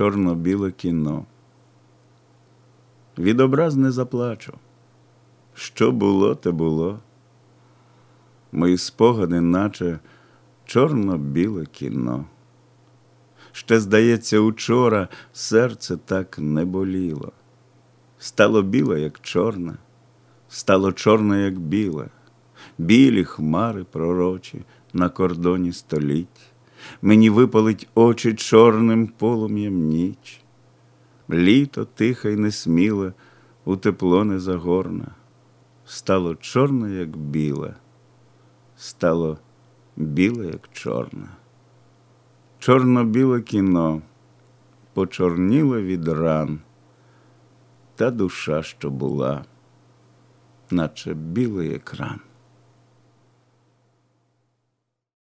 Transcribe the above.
чорно-біле кіно. Відобраз не заплачу. Що було, те було. Мої спогади, наче чорно-біле кіно. Ще, здається, учора серце так не боліло. Стало біле, як чорне, стало чорне, як біле, білі хмари пророчі на кордоні століть. Мені випалить очі чорним полум'ям ніч. Літо тихе й несміле, у тепло не загорне, стало чорне, як біле, стало біле, як чорне. Чорно-біле кіно почорніло від ран, та душа, що була, наче білий екран.